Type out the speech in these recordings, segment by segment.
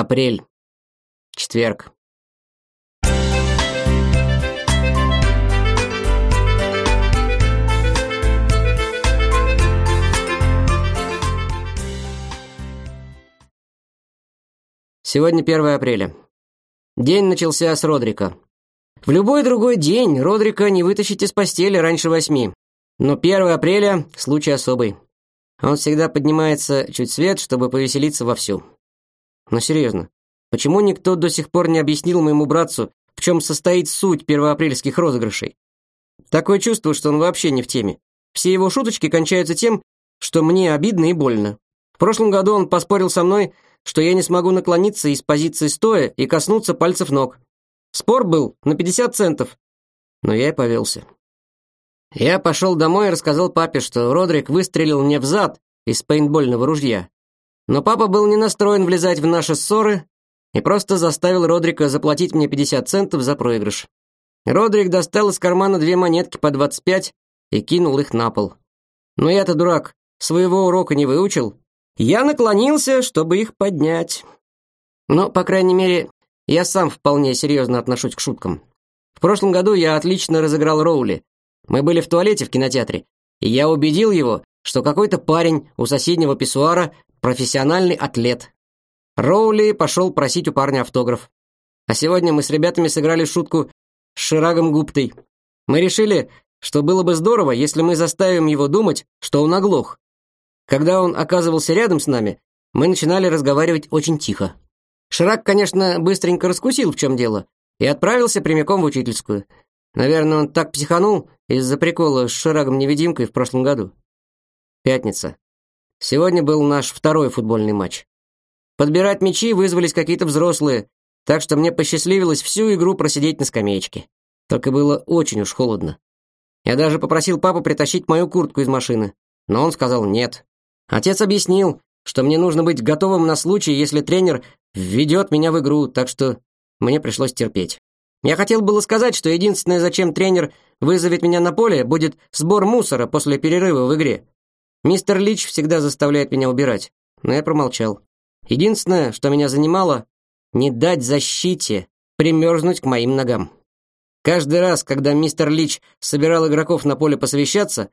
Апрель. Четверг. Сегодня 1 апреля. День начался с Родрика. В любой другой день Родрика не вытащить из постели раньше восьми. Но 1 апреля – случай особый. Он всегда поднимается чуть свет, чтобы повеселиться вовсю. Но серьезно, почему никто до сих пор не объяснил моему братцу, в чем состоит суть первоапрельских розыгрышей? Такое чувство, что он вообще не в теме. Все его шуточки кончаются тем, что мне обидно и больно. В прошлом году он поспорил со мной, что я не смогу наклониться из позиции стоя и коснуться пальцев ног. Спор был на 50 центов, но я и повелся. Я пошел домой и рассказал папе, что Родрик выстрелил мне в зад из пейнтбольного ружья. Но папа был не настроен влезать в наши ссоры и просто заставил Родрика заплатить мне 50 центов за проигрыш. Родрик достал из кармана две монетки по 25 и кинул их на пол. Но я-то дурак, своего урока не выучил. Я наклонился, чтобы их поднять. Но, по крайней мере, я сам вполне серьезно отношусь к шуткам. В прошлом году я отлично разыграл Роули, мы были в туалете в кинотеатре, и я убедил его, что какой-то парень у соседнего писсуара профессиональный атлет. Роули пошел просить у парня автограф. А сегодня мы с ребятами сыграли шутку с Ширагом Гуптой. Мы решили, что было бы здорово, если мы заставим его думать, что он оглох. Когда он оказывался рядом с нами, мы начинали разговаривать очень тихо. Ширак, конечно, быстренько раскусил, в чем дело, и отправился прямиком в учительскую. Наверное, он так психанул из-за прикола с Ширагом-невидимкой в прошлом году. Пятница. Сегодня был наш второй футбольный матч. Подбирать мячи вызвались какие-то взрослые, так что мне посчастливилось всю игру просидеть на скамеечке. Только было очень уж холодно. Я даже попросил папу притащить мою куртку из машины, но он сказал нет. Отец объяснил, что мне нужно быть готовым на случай, если тренер введет меня в игру, так что мне пришлось терпеть. Я хотел было сказать, что единственное, зачем тренер вызовет меня на поле, будет сбор мусора после перерыва в игре. Мистер Лич всегда заставляет меня убирать, но я промолчал. Единственное, что меня занимало, не дать защите примерзнуть к моим ногам. Каждый раз, когда мистер Лич собирал игроков на поле посовещаться,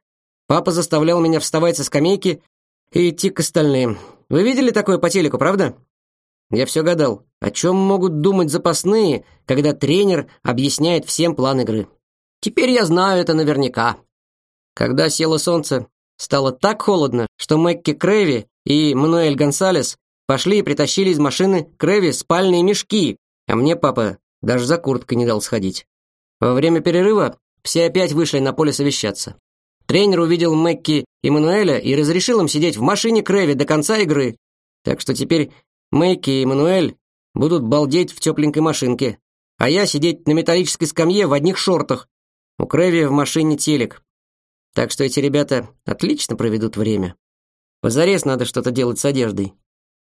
папа заставлял меня вставать со скамейки и идти к остальным. Вы видели такое по телеку, правда? Я все гадал, о чем могут думать запасные, когда тренер объясняет всем план игры. Теперь я знаю это наверняка. Когда село солнце, стало так холодно, что Мэкки Крэви и Мануэль Гонсалес пошли и притащили из машины Крэви спальные мешки, а мне папа даже за курткой не дал сходить. Во время перерыва все опять вышли на поле совещаться. Тренер увидел Мэкки и Мануэля и разрешил им сидеть в машине Крэви до конца игры. Так что теперь Мэйки и Мануэль будут балдеть в тепленькой машинке, а я сидеть на металлической скамье в одних шортах. У Крэви в машине телек. Так что эти ребята отлично проведут время. Позарез надо что-то делать с одеждой.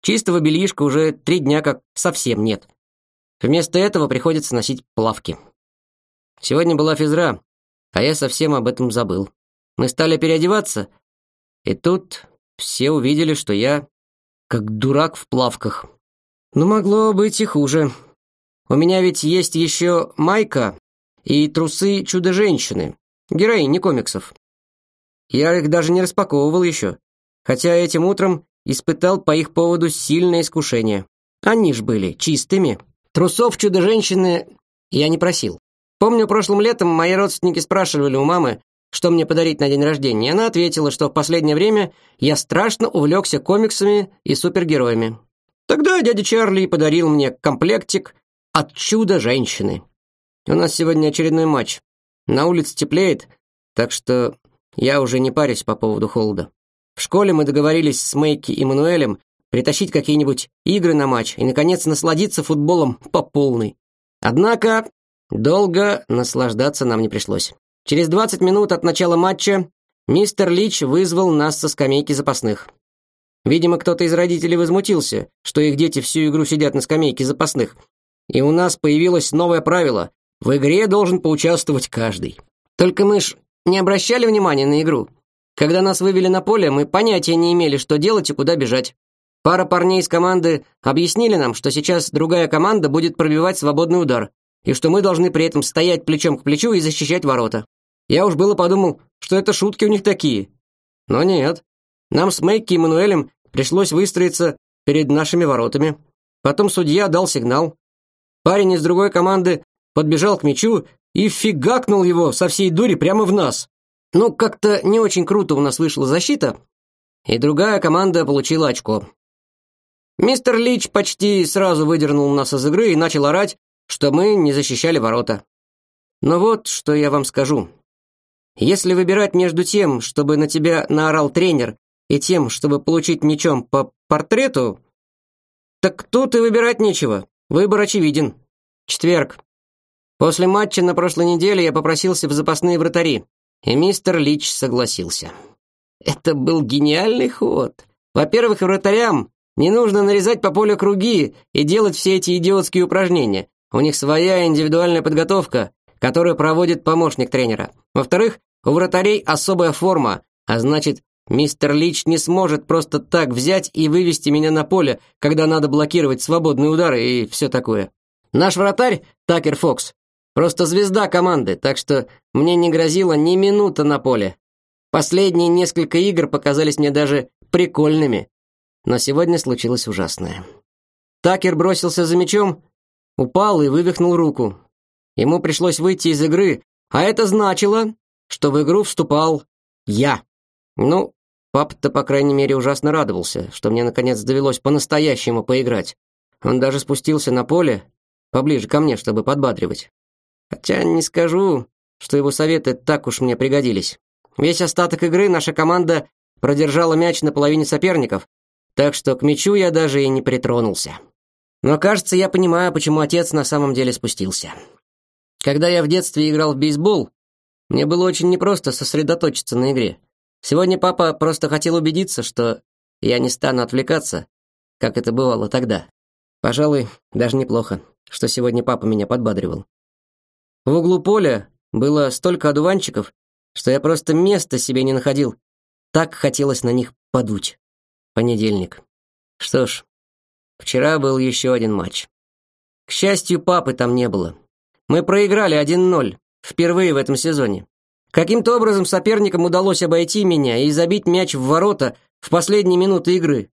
Чистого бельишка уже три дня как совсем нет. Вместо этого приходится носить плавки. Сегодня была физра, а я совсем об этом забыл. Мы стали переодеваться, и тут все увидели, что я как дурак в плавках. Но могло быть и хуже. У меня ведь есть еще майка и трусы Чудо-женщины, героини комиксов. Я их даже не распаковывал еще, хотя этим утром испытал по их поводу сильное искушение. Они ж были чистыми. Трусов Чудо-женщины я не просил. Помню, прошлым летом мои родственники спрашивали у мамы, что мне подарить на день рождения, она ответила, что в последнее время я страшно увлекся комиксами и супергероями. Тогда дядя Чарли подарил мне комплектик от чуда-женщины. У нас сегодня очередной матч. На улице теплеет, так что я уже не парюсь по поводу холода. В школе мы договорились с Мэйки и Мануэлем притащить какие-нибудь игры на матч и, наконец, насладиться футболом по полной. Однако долго наслаждаться нам не пришлось. Через 20 минут от начала матча мистер Лич вызвал нас со скамейки запасных. Видимо, кто-то из родителей возмутился, что их дети всю игру сидят на скамейке запасных. И у нас появилось новое правило: в игре должен поучаствовать каждый. Только мы ж не обращали внимания на игру. Когда нас вывели на поле, мы понятия не имели, что делать и куда бежать. Пара парней из команды объяснили нам, что сейчас другая команда будет пробивать свободный удар, и что мы должны при этом стоять плечом к плечу и защищать ворота. Я уж было подумал, что это шутки у них такие. Но нет. Нам с Мэйки и Мануэлем пришлось выстроиться перед нашими воротами. Потом судья дал сигнал. Парень из другой команды подбежал к мячу и фигакнул его со всей дури прямо в нас. Ну, как-то не очень круто у нас вышла защита, и другая команда получила очко. Мистер Лич почти сразу выдернул нас из игры и начал орать, что мы не защищали ворота. Но вот что я вам скажу. Если выбирать между тем, чтобы на тебя наорал тренер, и тем, чтобы получить мячом по портрету, так тут и выбирать нечего. Выбор очевиден. Четверг. После матча на прошлой неделе я попросился в запасные вратари, и мистер Лич согласился. Это был гениальный ход. Во-первых, вратарям не нужно нарезать по полю круги и делать все эти идиотские упражнения. У них своя индивидуальная подготовка, которую проводит помощник тренера. Во-вторых, у вратарей особая форма, а значит, мистер Лич не сможет просто так взять и вывести меня на поле, когда надо блокировать свободные удары и все такое. Наш вратарь, Такер Фокс, просто звезда команды, так что мне не грозила ни минута на поле. Последние несколько игр показались мне даже прикольными. Но сегодня случилось ужасное. Такер бросился за мячом, упал и вывихнул руку. Ему пришлось выйти из игры, а это значило, что в игру вступал я. Ну, папа-то, по крайней мере, ужасно радовался, что мне наконец довелось по-настоящему поиграть. Он даже спустился на поле, поближе ко мне, чтобы подбадривать. Хотя не скажу, что его советы так уж мне пригодились. Весь остаток игры наша команда продержала мяч на половине соперников, так что к мячу я даже и не притронулся. Но, кажется, я понимаю, почему отец на самом деле спустился. Когда я в детстве играл в бейсбол, мне было очень непросто сосредоточиться на игре. Сегодня папа просто хотел убедиться, что я не стану отвлекаться, как это бывало тогда. Пожалуй, даже неплохо, что сегодня папа меня подбадривал. В углу поля было столько одуванчиков, что я просто места себе не находил. Так хотелось на них подуть. Понедельник. Что ж, вчера был еще один матч. К счастью, папы там не было. Мы проиграли 1:0. Впервые в этом сезоне. Каким-то образом соперникам удалось обойти меня и забить мяч в ворота в последние минуты игры.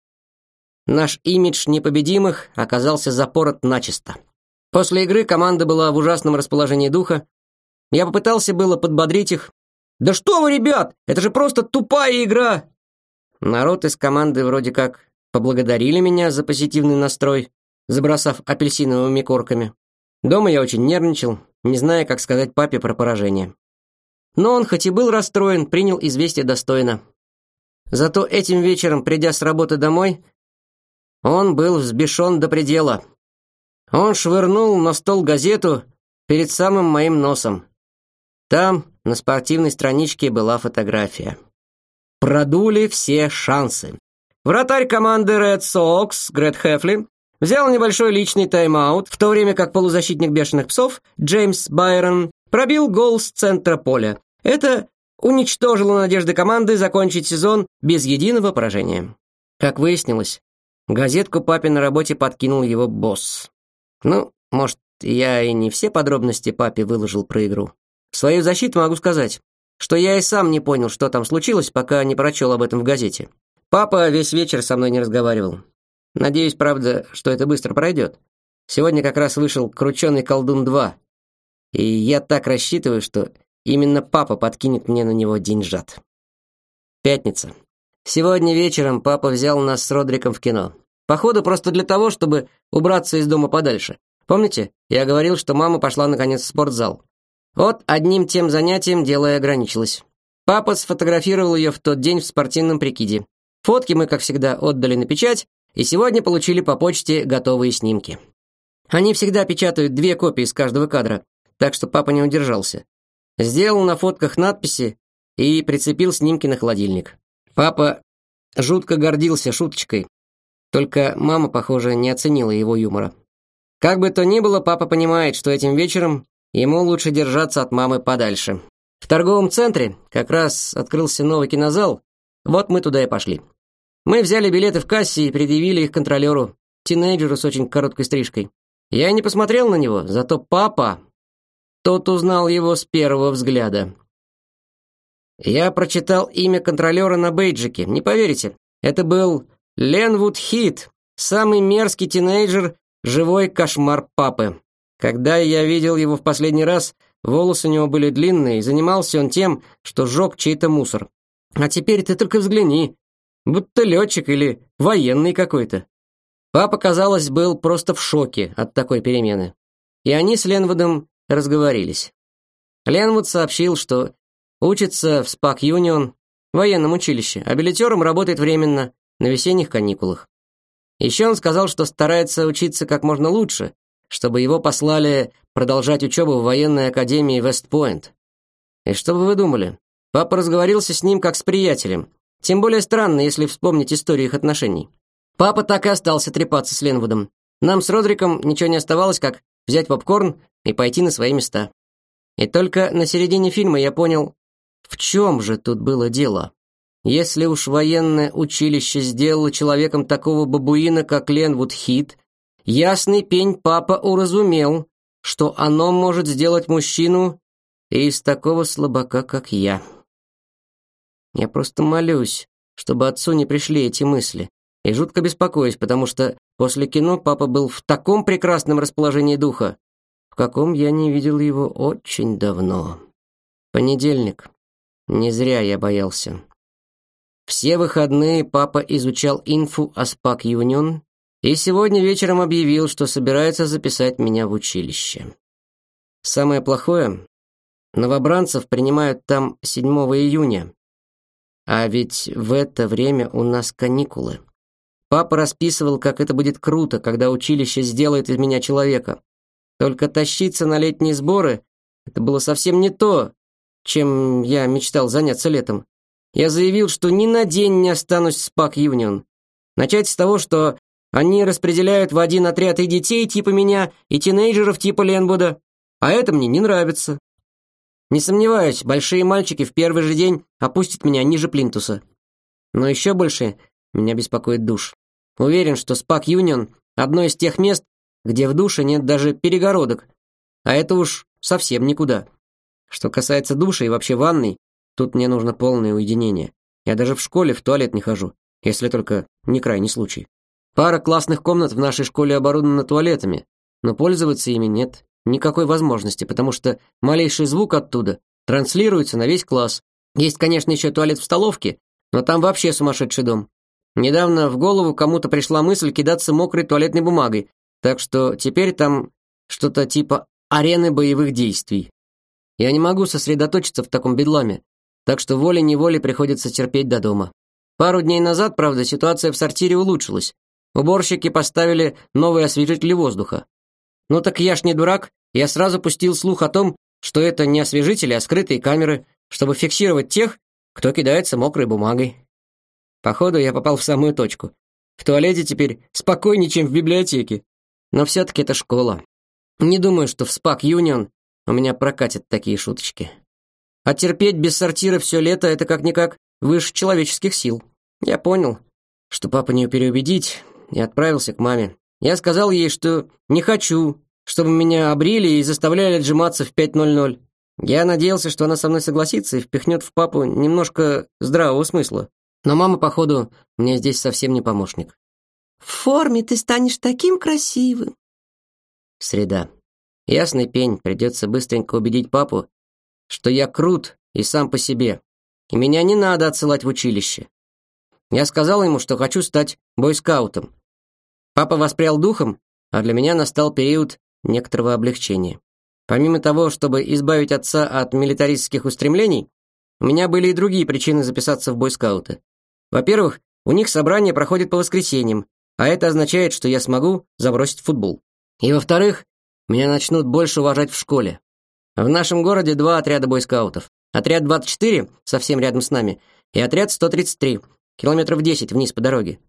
Наш имидж непобедимых оказался запорот начисто. После игры команда была в ужасном расположении духа. Я попытался было подбодрить их. «Да что вы, ребят, это же просто тупая игра!» Народ из команды вроде как поблагодарили меня за позитивный настрой, забросав апельсиновыми корками. Дома я очень нервничал, не зная, как сказать папе про поражение. Но он, хоть и был расстроен, принял известие достойно. Зато этим вечером, придя с работы домой, он был взбешен до предела. Он швырнул на стол газету перед самым моим носом. Там, на спортивной страничке, была фотография. Продули все шансы. Вратарь команды Red Sox Грет Хефли взял небольшой личный тайм-аут, в то время как полузащитник бешеных псов Джеймс Байрон пробил гол с центра поля. Это уничтожило надежды команды закончить сезон без единого поражения. Как выяснилось, газетку папе на работе подкинул его босс. Ну, может, я и не все подробности папе выложил про игру. В свою защиту могу сказать, что я и сам не понял, что там случилось, пока не прочел об этом в газете. Папа весь вечер со мной не разговаривал. Надеюсь, правда, что это быстро пройдет. Сегодня как раз вышел «Крученый колдун 2», и я так рассчитываю, что именно папа подкинет мне на него деньжат. Пятница. Сегодня вечером папа взял нас с Родриком в кино. Походу, просто для того, чтобы убраться из дома подальше. Помните, я говорил, что мама пошла наконец в спортзал. Вот одним тем занятием дело и ограничилось. Папа сфотографировал ее в тот день в спортивном прикиде. Фотки мы, как всегда, отдали на печать, и сегодня получили по почте готовые снимки. Они всегда печатают две копии из каждого кадра, так что папа не удержался. Сделал на фотках надписи и прицепил снимки на холодильник. Папа жутко гордился шуточкой, только мама, похоже, не оценила его юмора. Как бы то ни было, папа понимает, что этим вечером ему лучше держаться от мамы подальше. В торговом центре как раз открылся новый кинозал, вот мы туда и пошли. Мы взяли билеты в кассе и предъявили их контролеру, тинейджеру с очень короткой стрижкой. Я не посмотрел на него, зато папа... Тот узнал его с первого взгляда. Я прочитал имя контролера на бейджике, не поверите. Это был Ленвуд Хит, самый мерзкий тинейджер, живой кошмар папы. Когда я видел его в последний раз, волосы у него были длинные, и занимался он тем, что сжег чей-то мусор. А теперь ты только взгляни, будто летчик или военный какой-то. Папа, казалось, был просто в шоке от такой перемены. И они с Ленвудом разговорились. Ленвуд сообщил, что учится в Спак Юнион, военном училище, а билетером работает временно, на весенних каникулах. Еще он сказал, что старается учиться как можно лучше, чтобы его послали продолжать учебу в военной академии Вестпойнт. И что бы вы думали? Папа разговорился с ним как с приятелем. Тем более странно, если вспомнить историю их отношений. Папа так и остался трепаться с Ленвудом. Нам с Родриком ничего не оставалось, как взять попкорн и пойти на свои места. И только на середине фильма я понял, в чем же тут было дело. Если уж военное училище сделало человеком такого бабуина, как Ленвуд Хит, ясный пень папа уразумел, что оно может сделать мужчину из такого слабака, как я. Я просто молюсь, чтобы отцу не пришли эти мысли, и жутко беспокоюсь, потому что после кино папа был в таком прекрасном расположении духа, в каком я не видел его очень давно. Понедельник. Не зря я боялся. Все выходные папа изучал инфу о Спак Юнион и сегодня вечером объявил, что собирается записать меня в училище. Самое плохое новобранцев принимают там 7 июня. А ведь в это время у нас каникулы. Папа расписывал, как это будет круто, когда училище сделает из меня человека. Только тащиться на летние сборы это было совсем не то, чем я мечтал заняться летом. Я заявил, что ни на день не останусь в Спак Юнион. Начать с того, что они распределяют в один отряд и детей типа меня, и тинейджеров типа Ленбуда, а это мне не нравится. Не сомневаюсь, большие мальчики в первый же день опустят меня ниже плинтуса. Но еще больше меня беспокоит душ. Уверен, что Спак Юнион – одно из тех мест, где в душе нет даже перегородок, а это уж совсем никуда. Что касается душа и вообще ванной, тут мне нужно полное уединение. Я даже в школе в туалет не хожу, если только не крайний случай. Пара классных комнат в нашей школе оборудована туалетами, но пользоваться ими нет никакой возможности, потому что малейший звук оттуда транслируется на весь класс. Есть, конечно, еще туалет в столовке, но там вообще сумасшедший дом. Недавно в голову кому-то пришла мысль кидаться мокрой туалетной бумагой, так что теперь там что-то типа арены боевых действий. Я не могу сосредоточиться в таком бедламе, так что волей-неволей приходится терпеть до дома. Пару дней назад, правда, ситуация в сортире улучшилась. Уборщики поставили новые освежители воздуха. Ну так я ж не дурак, я сразу пустил слух о том, что это не освежители, а скрытые камеры, чтобы фиксировать тех, кто кидается мокрой бумагой. Походу, я попал в самую точку. В туалете теперь спокойнее, чем в библиотеке. Но все-таки это школа. Не думаю, что в Спак Юнион у меня прокатят такие шуточки. А терпеть без сортира все лето — это как-никак выше человеческих сил. Я понял, что папа не переубедить, и отправился к маме. Я сказал ей, что не хочу, чтобы меня обрили и заставляли отжиматься в 5.00. Я надеялся, что она со мной согласится и впихнет в папу немножко здравого смысла. Но мама, походу, мне здесь совсем не помощник. В форме ты станешь таким красивым. Среда. Ясный пень, придется быстренько убедить папу, что я крут и сам по себе, и меня не надо отсылать в училище. Я сказал ему, что хочу стать бойскаутом. Папа воспрял духом, а для меня настал период некоторого облегчения. Помимо того, чтобы избавить отца от милитаристских устремлений, у меня были и другие причины записаться в бойскауты. Во-первых, у них собрание проходит по воскресеньям, а это означает, что я смогу забросить футбол. И во-вторых, меня начнут больше уважать в школе. В нашем городе два отряда бойскаутов. Отряд 24, совсем рядом с нами, и отряд 133, километров 10 вниз по дороге.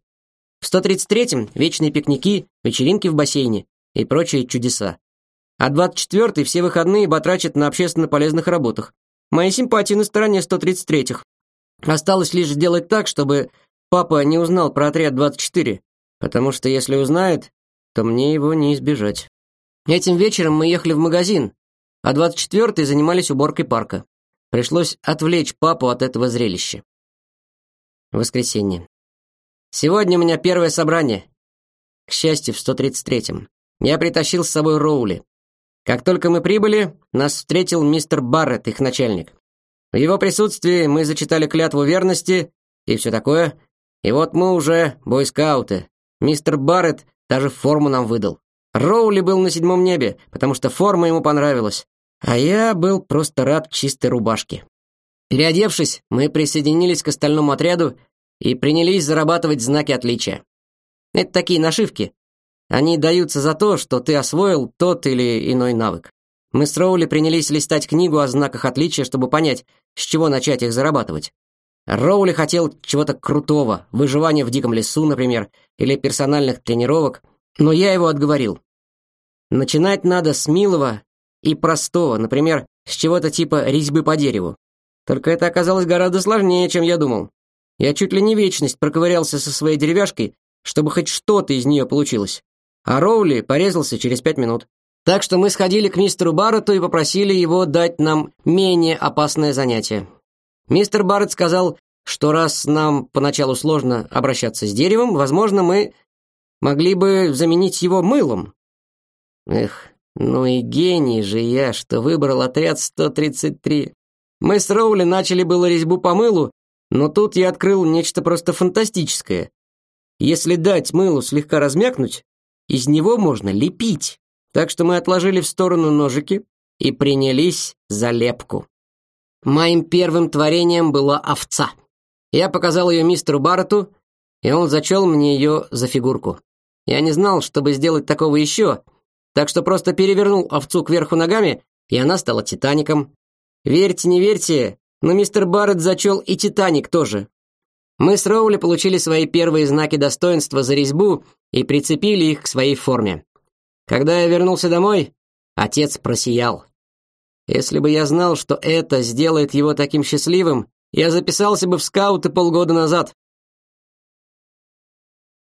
В 133-м вечные пикники, вечеринки в бассейне и прочие чудеса. А 24-й все выходные батрачат на общественно полезных работах. Мои симпатии на стороне 133-х. Осталось лишь сделать так, чтобы папа не узнал про отряд 24, потому что если узнает, то мне его не избежать. Этим вечером мы ехали в магазин, а 24-й занимались уборкой парка. Пришлось отвлечь папу от этого зрелища. Воскресенье. Сегодня у меня первое собрание. К счастью, в 133-м. Я притащил с собой Роули. Как только мы прибыли, нас встретил мистер Барретт, их начальник. В его присутствии мы зачитали клятву верности и все такое. И вот мы уже бойскауты. Мистер Барретт даже форму нам выдал. Роули был на седьмом небе, потому что форма ему понравилась. А я был просто рад чистой рубашке. Переодевшись, мы присоединились к остальному отряду и принялись зарабатывать знаки отличия. Это такие нашивки. Они даются за то, что ты освоил тот или иной навык. Мы с Роули принялись листать книгу о знаках отличия, чтобы понять, с чего начать их зарабатывать. Роули хотел чего-то крутого, выживания в диком лесу, например, или персональных тренировок, но я его отговорил. Начинать надо с милого и простого, например, с чего-то типа резьбы по дереву. Только это оказалось гораздо сложнее, чем я думал. Я чуть ли не вечность проковырялся со своей деревяшкой, чтобы хоть что-то из нее получилось. А Роули порезался через пять минут. Так что мы сходили к мистеру Барретту и попросили его дать нам менее опасное занятие. Мистер Барретт сказал, что раз нам поначалу сложно обращаться с деревом, возможно, мы могли бы заменить его мылом. Эх, ну и гений же я, что выбрал отряд 133. Мы с Роули начали было резьбу по мылу, но тут я открыл нечто просто фантастическое. Если дать мылу слегка размякнуть, из него можно лепить. Так что мы отложили в сторону ножики и принялись за лепку. Моим первым творением была овца. Я показал ее мистеру Барретту, и он зачел мне ее за фигурку. Я не знал, чтобы сделать такого еще, так что просто перевернул овцу кверху ногами, и она стала Титаником. Верьте, не верьте, но мистер Барретт зачел и Титаник тоже. Мы с Роули получили свои первые знаки достоинства за резьбу и прицепили их к своей форме. Когда я вернулся домой, отец просиял. Если бы я знал, что это сделает его таким счастливым, я записался бы в скауты полгода назад.